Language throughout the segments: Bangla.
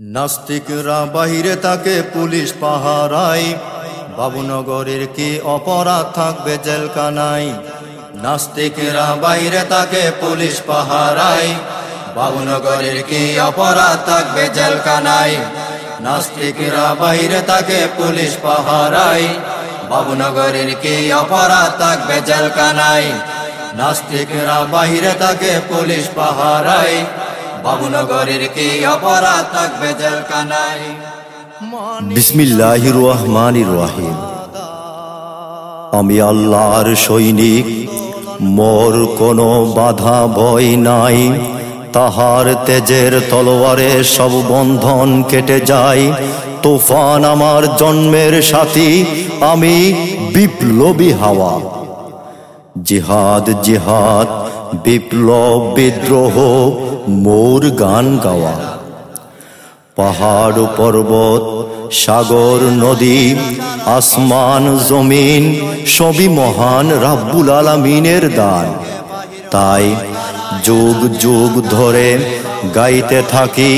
নাস্তিকরা বাহিরে তাকে পুলিশ পাহারায়। বাবুনগরের কি অপরাধ থাকবে জেলখানায়? নাস্তিকরা বাইরে তাকে পুলিশ পাহারায়। বাবুনগরের কি অপরাধ থাকবে জেলখানায়? নাস্তিকরা বাইরে তাকে পুলিশ পাহারায়। বাবুনগরের কি অপরাধ থাকবে জেলখানায়? নাস্তিকরা বাহিরে তাকে পুলিশ পাহারায়। বাবুনগরের কি অপরাধ থাকবে জেলখানায়? রহমানির রহিম আমি আল্লাহর সৈনিক, মোর কোনো বাধা ভয় নাই। তাহার তেজের তলোয়ারে সব বন্ধন কেটে যায়। তুফান আমার জন্মের সাথী, আমি বিপ্লবী হাওয়া। জিহাদ জিহাদ বিপ্লব বিদ্রোহ, মোর গান গাওয়া। পাহাড়, পর্বত, সাগর, নদী, আসমান, জমিন, সবই মহান রাব্বুল আলামিনের দান। তাই যুগ যুগ ধরে গাইতে থাকি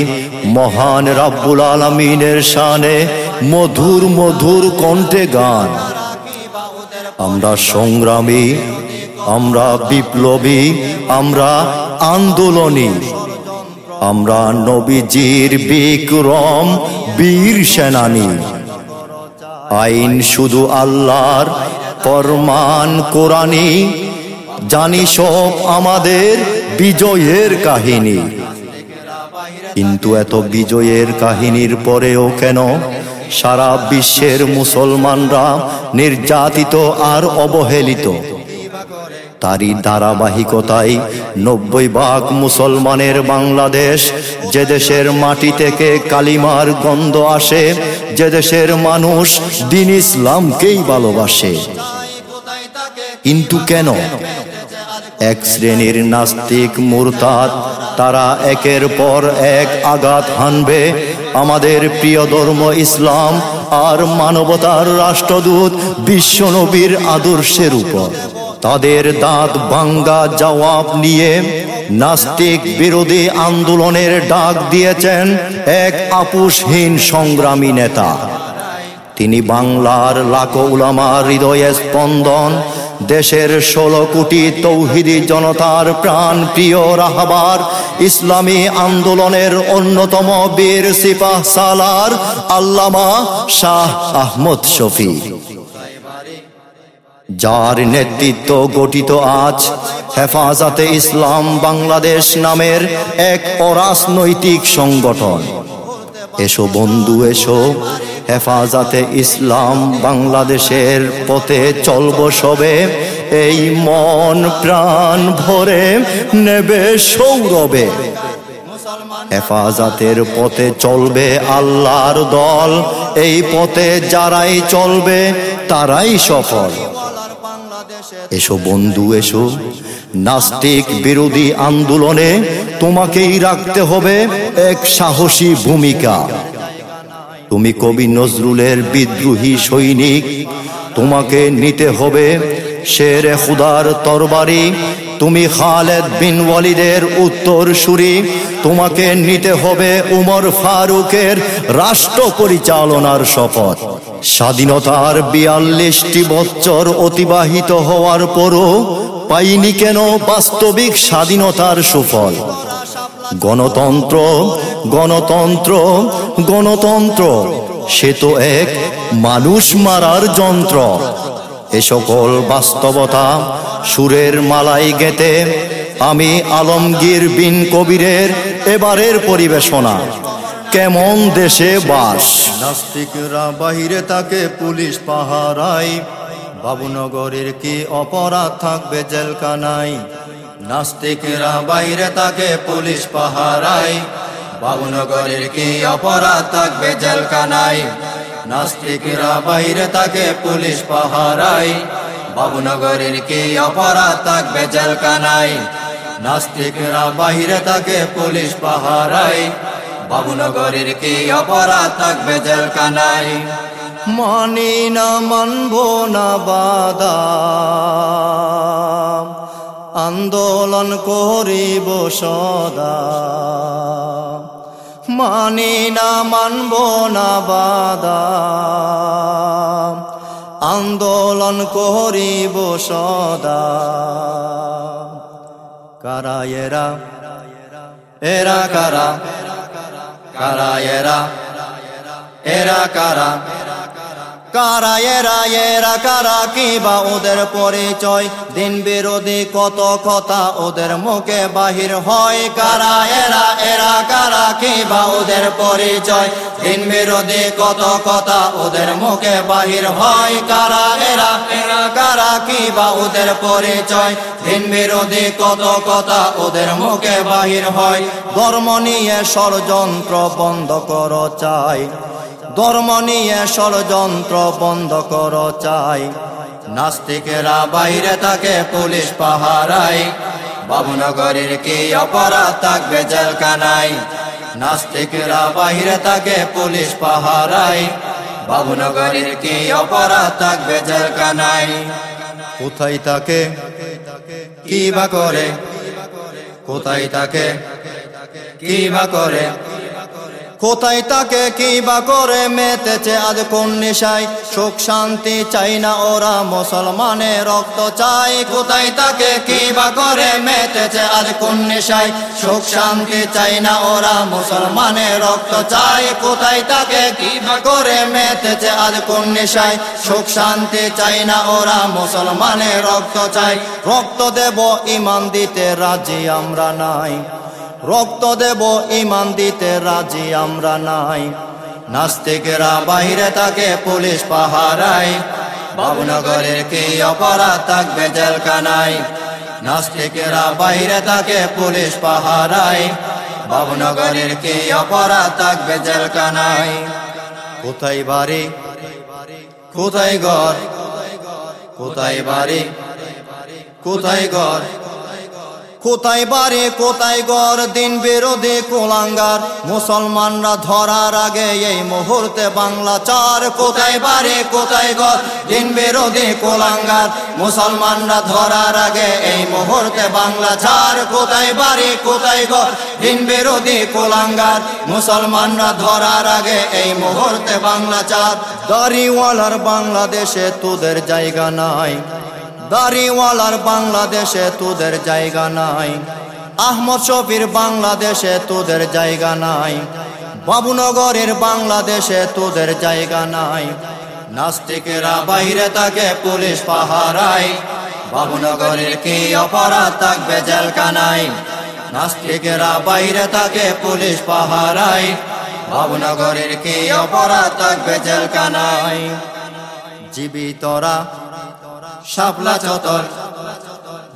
মহান রাব্বুল আলামিনের শানে মধুর মধুর কণ্ঠে গান। আমরা সংগ্রামী আমরা বিপ্লবী, আমরা আন্দোলনী, আমরা নবীজির বিক্রম বীর সেনানী। আইন শুধু আল্লাহর ফরমান কোরআনি জানি সব আমাদের বিজয়ের কাহিনী। কিন্তু এত বিজয়ের কাহিনীর পরেও কেন সারা বিশ্বের মুসলমানরা নির্যাতিত আর অবহেলিত? তারই ধারাবাহিকতায় নব্বই ভাগ মুসলমানের বাংলাদেশ, যে দেশের মাটি থেকে কালিমার গন্ধ আসে, যে দেশের মানুষ দিন ইসলামকেই ভালোবাসে। কিন্তু কেন? এক শ্রেণির নাস্তিক মুরতাদ, তারা একের পর এক আঘাত হানবে। আমাদের প্রিয় ধর্ম ইসলাম আর মানবতার রাষ্ট্রদূত বিশ্বনবীর আদর্শের উপর। তাদের দাঁত ভাঙ্গা জবাব নিয়ে নাস্তিক বিরোধী আন্দোলনের ডাক দিয়েছেন এক আপুষহীন সংগ্রামী নেতা। তিনি বাংলার লাখো উলামার হৃদয়ে স্পন্দন, দেশের ষোলো কোটি তৌহিদি জনতার প্রাণ প্রিয় রাহাবার, ইসলামী আন্দোলনের অন্যতম বীর সিপাহ সালার আল্লামা শাহ আহমদ শফি। যার নেতৃত্ব গঠিত আজ হেফাজতে ইসলাম বাংলাদেশ নামের এক অরাজনৈতিক সংগঠন। এসো বন্ধু, এসো। হেফাজতে ইসলাম বাংলাদেশের পথে চলব সবে। এই মন প্রাণ ভরে নেবে সৌরবে হেফাজতের পথে চলবে আল্লাহর দল। এই পথে যারাই চলবে, তারাই সফল। এসো বন্ধু, এসো। নাস্তিক বিরোধী আন্দোলনে তোমাকেই রাখতে হবে এক সাহসী ভূমিকা। তুমি কবি নজরুলের বিদ্রোহী সৈনিক। তোমাকে নিতে হবে শের খুদার তরবারি তুমি খালেদ বিন ওয়ালিদের উত্তর সুরি তোমাকে নিতে হবে উমর ফারুকের রাষ্ট্র পরিচালনার শপথ। স্বাধীনতার বিয়াল্লিশটি বছর অতিবাহিত হওয়ার পরও পাইনি কেন বাস্তবিক স্বাধীনতার সুফল? গণতন্ত্র গণতন্ত্র গণতন্ত্র, সে তো এক মানুষ মারার যন্ত্র। এ সকল বাস্তবতা সুরের মালাই গেতে আমি আলমগীর বিন কবিরের এবারের পরিবেশনা। কেমন দেশে বাস? নাস্তিকরা বাহিরে তাকে পুলিশ পাহারায়। বাবুনগরের কি অপরাধ থাকবে জেলখানায়? নাস্তিকরা বাইরে তাকে পুলিশ পাহারায়। বাবুনগরের কি অপরাধ থাকবে জেলখানায়? নাস্তিকরা বাইরে তাকে পুলিশ পাহারায়। বাবুনগরের কি অপরাধ থাকবে জেলখানায়? নাস্তিকরা বাহিরে তাকে পুলিশ পাহারায়। বাবুনগরের কি অপরাধ থাকবে জেলখানায়? মানি না মানব না বাদা আন্দোলন করিব সদা। মানি না, মানব না বাদা আন্দোলন করিব সদা। কারা এরা? এরা কারা? কারা এরা? এরা কারা? কারা এরা এরা কারা কি বা ওদের পরিচয়। দিন বিরোধী কত কথা ওদের মুখে বাহির হয়। কারা এরা এরা কারা কি বা ওদের পরিচয়। দিন বিরোধী কত কথা ওদের মুখে বাহির হয়। কারা এরা এরা কারা কি বা ওদের পরিচয়। দিন বিরোধী কত কথা ওদের মুখে বাহির হয়। ধর্ম নিয়ে ষড়যন্ত্র বন্ধ কর চাই। ধর্ম নিয়ে ষড়যন্ত্র বন্ধ কর চাই। নাস্তিকেরা বাইরে থাকে, পুলিশ পাহারাই বাবুনগরের কি অপরাধ থাকবে জেলখানায়? নাস্তিকেরা বাইরে থাকে, পুলিশ পাহারাই বাবুনগরের কি অপরাধ থাকবে জেলখানায়? কোথায় থাকে? কি বা করে? কোথায় থাকে? কি বা করে? কোথায় তাকে কি বা করে মেতেছে আজ কোন নিশায়? সুখ শান্তি চাই না ওরা, মুসলমানের রক্ত চাই। কোথায় তাকে কি বা করে মেতেছে আজ কোন নিশায়? সুখ শান্তি চাই না ওরা, মুসলমানের রক্ত চাই। কোথায় তাকে কি বা করে মেতেছে আজ কোন নিশায়? সুখ শান্তি চাই না ওরা, মুসলমানের রক্ত চাই। রক্ত দেব, ইমান দিতে রাজি আমরা নাই। রক্ত দেব ইমান দিতে রাজি আমরা নাই। নাস্তিকেরা বাইরে থাকে, পুলিশ পাহারাই বাবনগরের কি অপরাধ থাকবে জেলখানায়? নাস্তিকেরা বাইরে থাকে, পুলিশ পাহারাই বাবনগরের কি অপরাধ থাকবে জেলখানায়? কোথায় বাড়ি? কোথায় ঘর? কোথায় বাড়ি? কোথায় ঘর? কোথায় বাড়ি কোথায় গড়? দিন বিরোধী কোলাঙ্গার। মুসলমানরা ধরার আগে এই মুহূর্তে বাংলা চার। কোথায় বাড়ি কোথায় গড়? দিন বিরোধী কোলাঙ্গার। মুসলমানরা ধরার আগে এই মুহূর্তে বাংলা চার। কোথায় বাড়ি কোথায় গড়? দিন বিরোধী কোলাঙ্গার। মুসলমানরা ধরার আগে এই মুহূর্তে বাংলা চার। দাড়িওয়ালার বাংলাদেশে তোদের জায়গা নাই। দাড়িওয়ালার বাংলাদেশে তোদের জায়গা নাই। আহমদ শফির বাংলাদেশে তোদের জায়গা নাই। বাবুনগরের বাংলাদেশে তোদের জায়গা নাই। নাস্তিকেরা বাইরে থাকে পুলিশ পাহারায়। বাবুনগরের কি অপরাধ থাকবে জেলখানায়? নাস্তিকেরা বাইরে থাকে পুলিশ পাহারায়। বাবুনগরের কি অপরাধ থাকবে জেলখানায়? জীবিতরা শাপলা চতর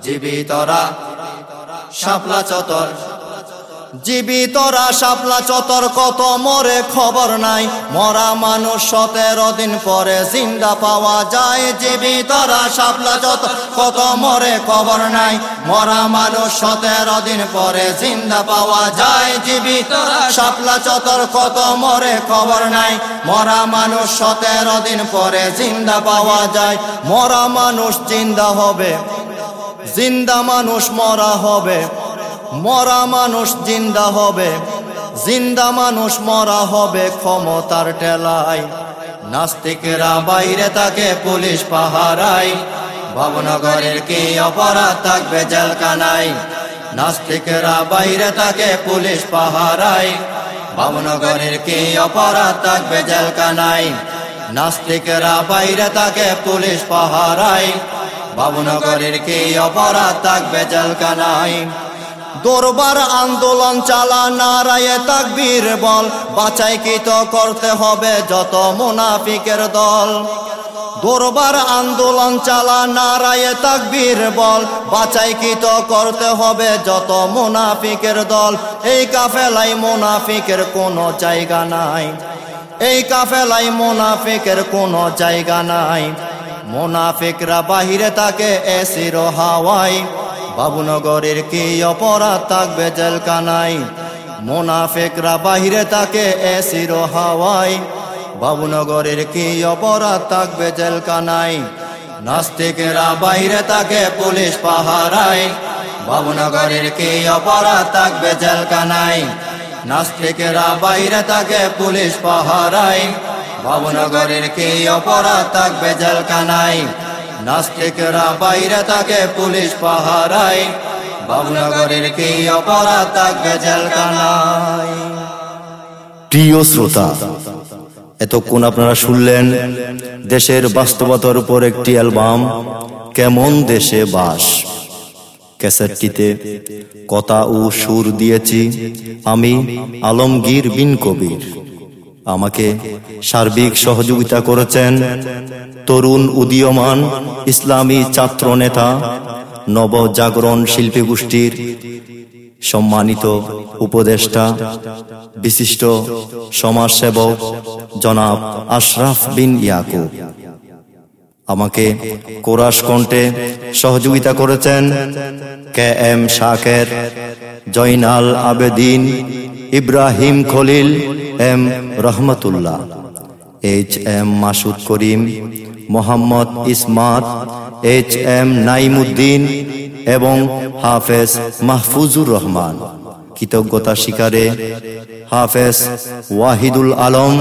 জীবিতরা শাপলা চতর। জীবিতরা শাপলা চতর কত মরে খবর নাই। মরা মানুষ সতেরো দিন পরে জিন্দা পাওয়া যায়। জীবিতরা শাপলা চতর কত মরে খবর নাই। মরা মানুষ সতেরো দিন পরে জিন্দা পাওয়া যায়। জীবিতরা শাপলা চতর কত মরে খবর নাই। মরা মানুষ সতেরো দিন পরে জিন্দা পাওয়া যায়। মরা মানুষ জিন্দা হবে। জিন্দা মানুষ মরা হবে। মরা মানুষ জিন্দা হবে, জিন্দা মানুষ মরা হবে ক্ষমতার টেলায় নাস্তিকেরা বাইরে থাকে, পুলিশ পাহারায়। ভবনগরের কি অপরাধ থাকবে জেলখানায়? নাস্তিকেরা বাইরে থাকে, পুলিশ পাহারায়। ভবনগরের কি অপরাধ থাকবে জেলখানায়? নাস্তিকেরা বাইরে থাকে, পুলিশ পাহারায়। ভবনগরের কি অপরাধ থাকবে জেলখানায়? দরবার আন্দোলন চালা, নারায়ে তাকবীর বল। বাছাইকৃত করতে হবে যত মুনাফিকের দল। দরবার আন্দোলন চালা, নারায়ে তাকবীর বল। বাছাইকৃত করতে হবে যত মুনাফিকের দল। এই কাফেলাই মুনাফিকের কোনো জায়গা নাই। এই কাফেলাই মুনাফিকের কোনো জায়গা নাই। মুনাফিকরা বাহিরে থাকে, এসির হাওয়াই বাবুনগরের কি অপরাধ থাকবে জেলখানায়? মোনাফেকরা বাহিরে থাকে এসির হাওয়াই বাবুনগরের কি অপরাধ থাকবে জেলখানায়? নাস্তিকেরা বাহিরে তাকে পুলিশ পাহারায়। বাবুনগরের কি অপরাধ থাকবে জেলখানায়? নাস্তিকেরা বাইরে তাকে পুলিশ পাহারাই ভবনগরের কি অপরাধ থাকবে জেলখানায়? নাস্তিকেরা বাইরে থাকে পুলিশ পাহারাই ভবনগরের কি অপরাধ থাকবে জেলখানায়? প্রিয় শ্রোতা, এতক্ষণ আপনারা শুনলেন দেশের বাস্তবতার উপর একটি অ্যালবাম, কেমন দেশে বাস। ক্যাসেটটিতে কথা ও সুর দিয়েছি আমি আলমগীর বিন কবির। আমাকে সার্বিক সহযোগিতা করেছেন তরুণ উদীয়মান ইসলামী ছাত্র নেতা, নবজাগরণ শিল্পী গোষ্ঠীর সম্মানিত উপদেষ্টা, বিশিষ্ট সমাজসেবক জনাব আশরাফ বিন ইয়াকুব। আমাকে কোরাস কণ্ঠে সহযোগিতা করেছেন K M Shaker, Joynal Abedin, Ibrahim Khalil M Rahmatullah, H M Masud Karim, Mohammad Ismat H M Naimuddin এবং হাফেজ মাহফুজুর রহমান। কৃতজ্ঞতা শিকারে হাফেজ ওয়াহিদুল আলম,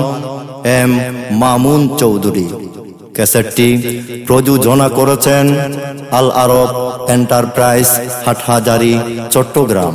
এম মামুন চৌধুরী। ক্যাসেটটি প্রযোজনা করেছেন আল আরব এন্টারপ্রাইজ হাটহাজারি, চট্টগ্রাম।